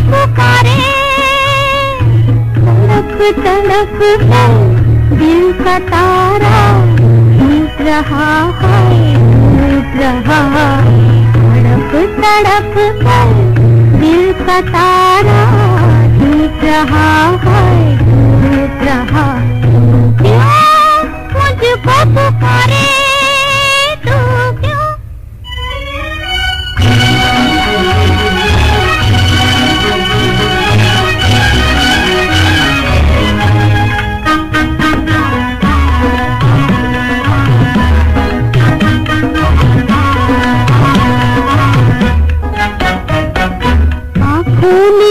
पुकारे। तड़प तड़प है दिल का तारा। टूट रहा है टूट रहा है। तड़प तड़प है दिल का तारा। टूट रहा है टूट रहा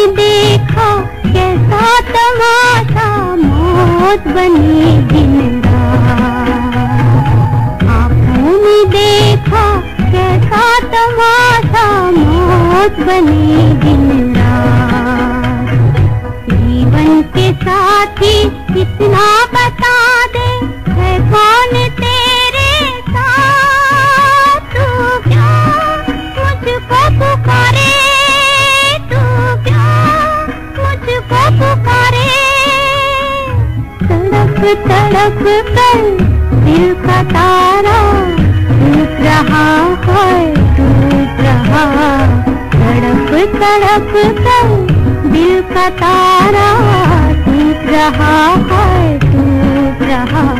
देखा, कैसा तमाशा मौत बनी रात। आँखों ने देखा, कैसा तमाशा मौत बनी रात। जीवन के साथी कितना बता दे, है कौन तेरे साथ? तू क्या मुझको पुकारे? तड़प कर दिल का तारा टूट रहा है, टूट रहा। तड़प तड़प कर दिल का तारा टूट रहा है, टूट रहा।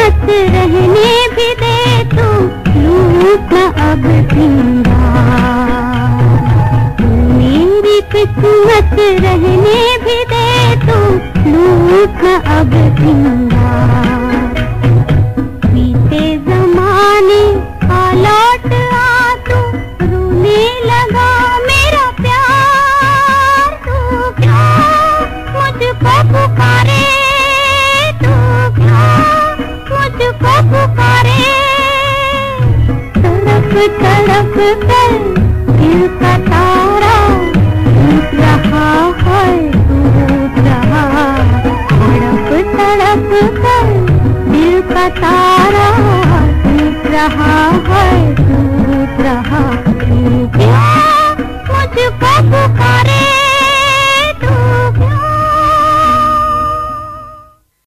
किस्मत रहने भी दे तू लूट अब मेरी किस्मत रहने भी दे तू लूट अब बीते जमाने का लौट आ तू, रोने लगा मेरा प्यार। तू क्या मुझको पुकारे? मुझको पुकारे। तड़प तड़प कर दिल का तारा टूट रहा है टूट रहा। तड़प तड़प कर दिल का तारा टूट रहा है टूट रहा।